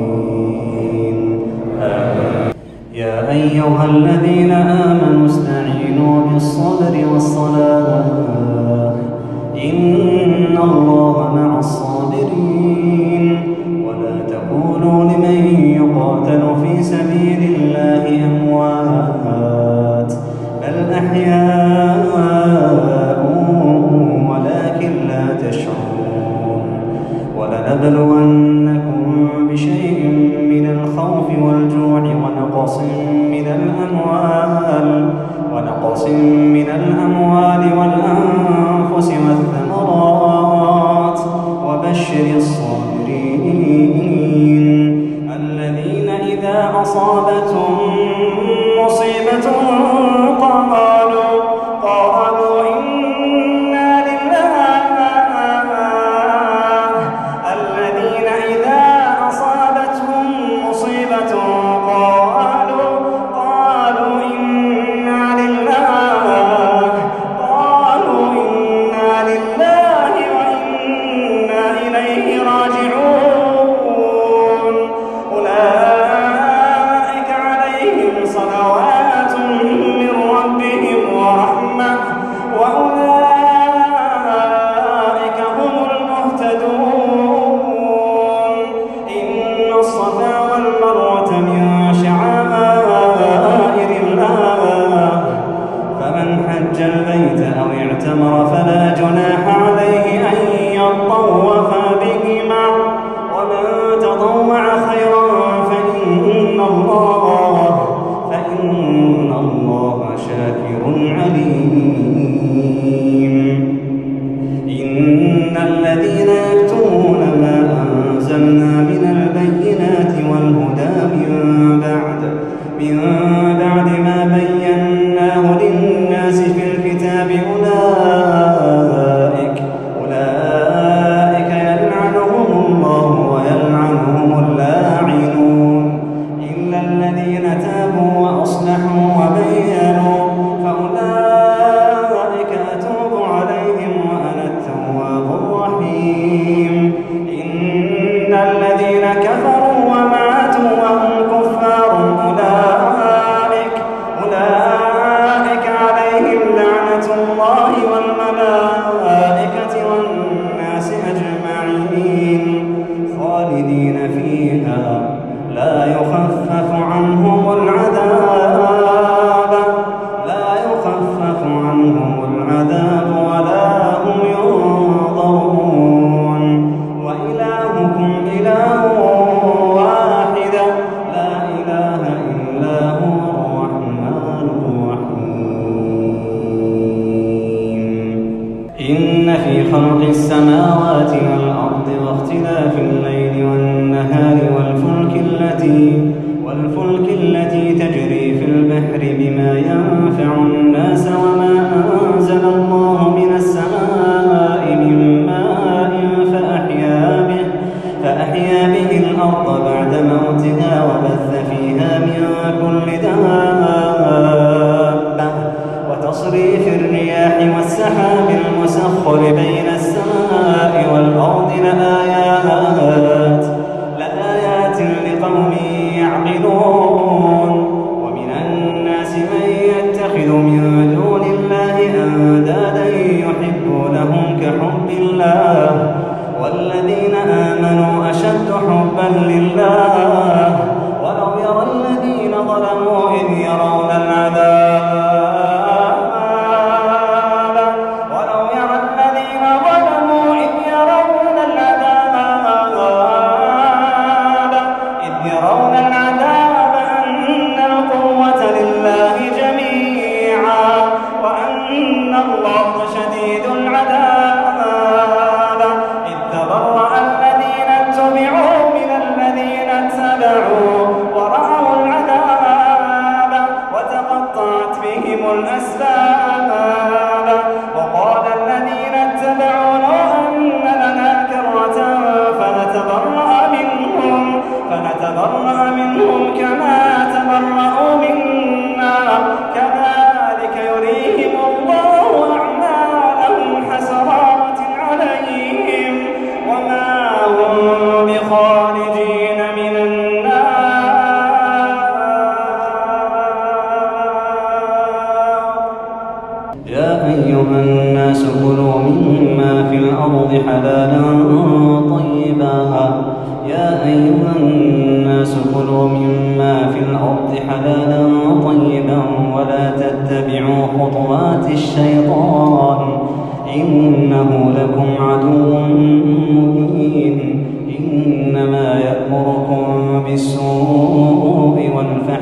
الضالين. يا أيها الذين آمنوا استعينوا بالصبر والصلاة. إن الله الرحيم إن خلق السماوات والأرض واختلاف الليل والنهار والفلك التي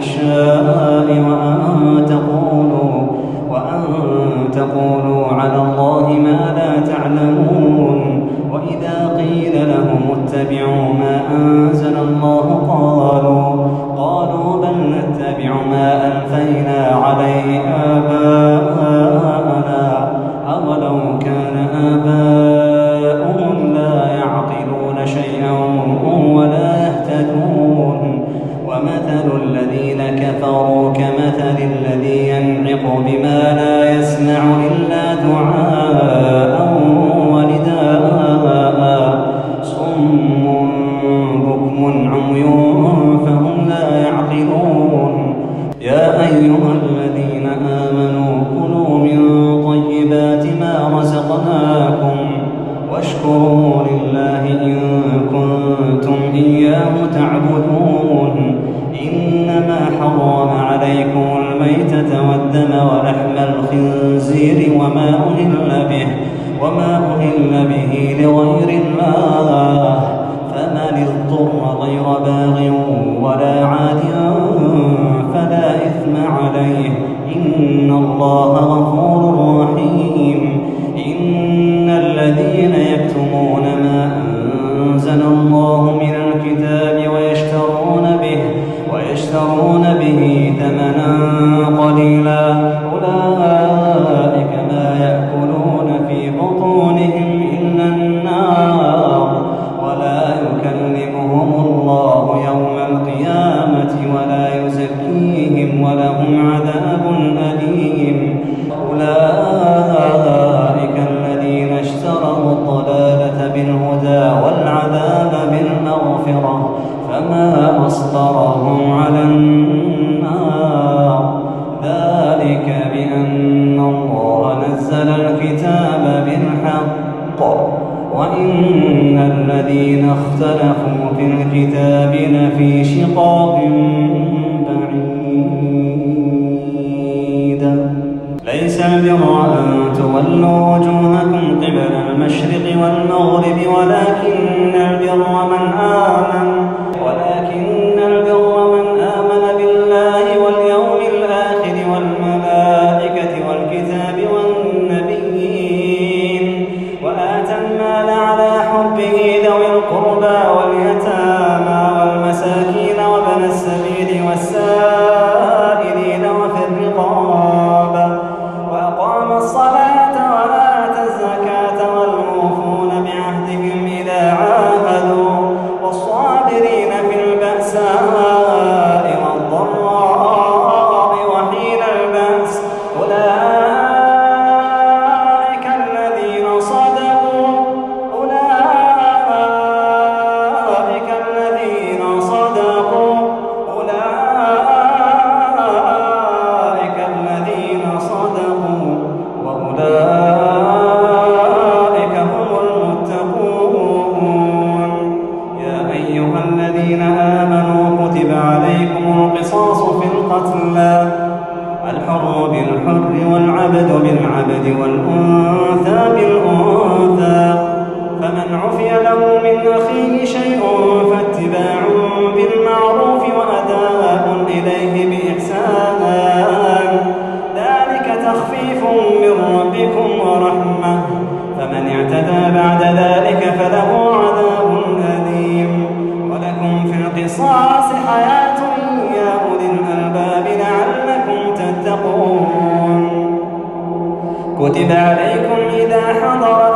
شاء يسمع إلا دعاء. لهم عذاب أليم. المشرق والمغرب ولكن الأنثى بالأنثى فمن عفي له من أخيه عليكم إذا حضر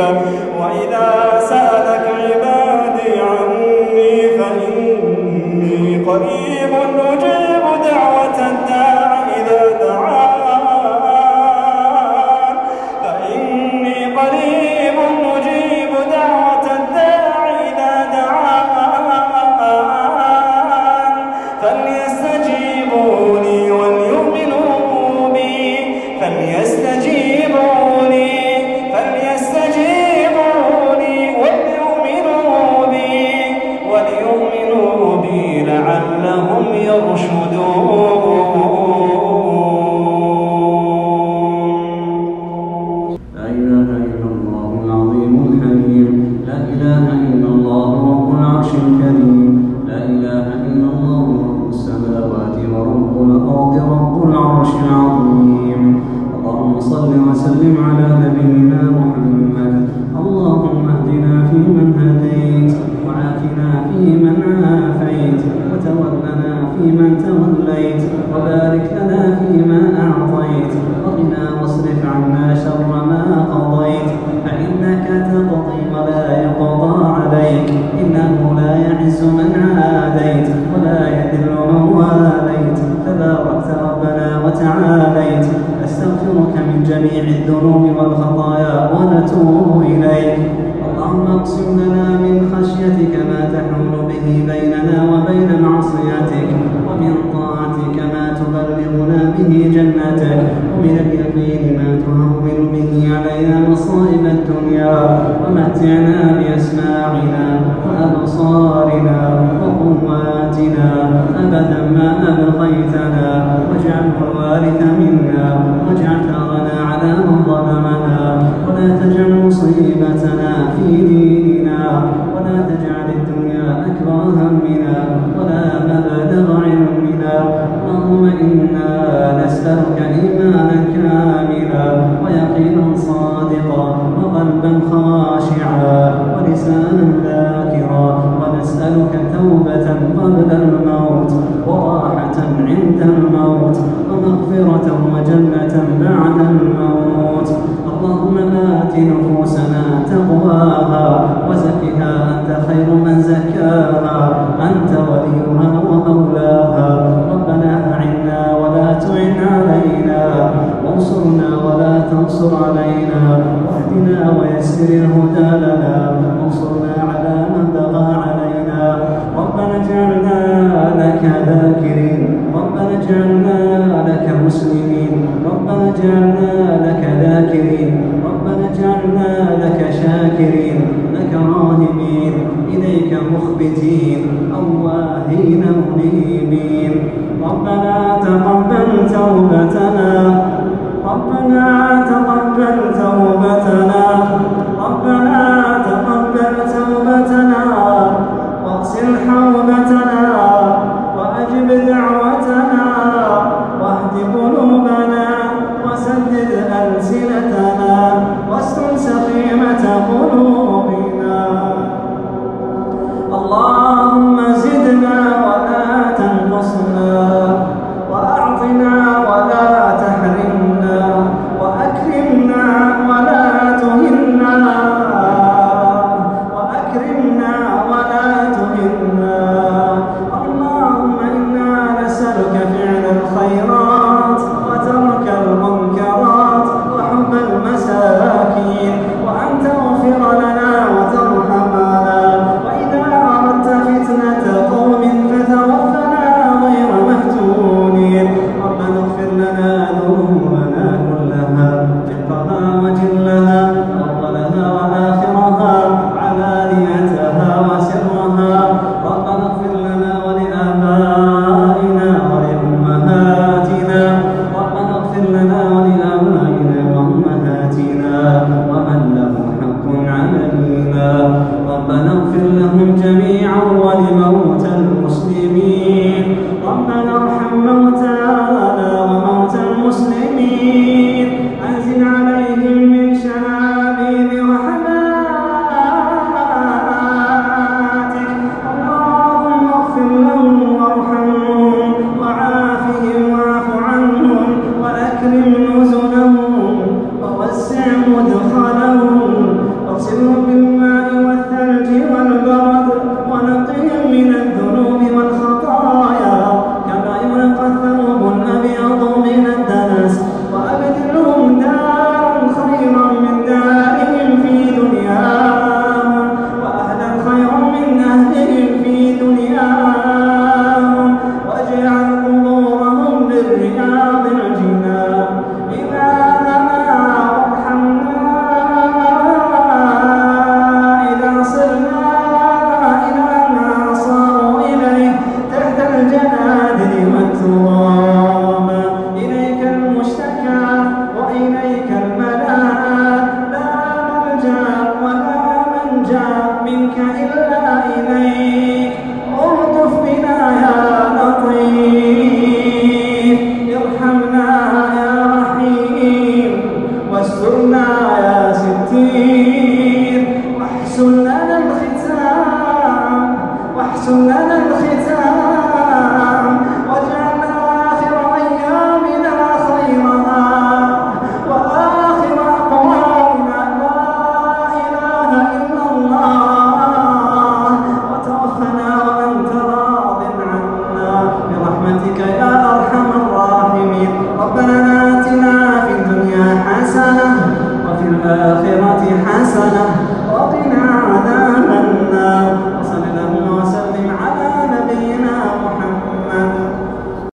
قريب وليؤمنوا بي لعلهم يرشدون. ومغفرة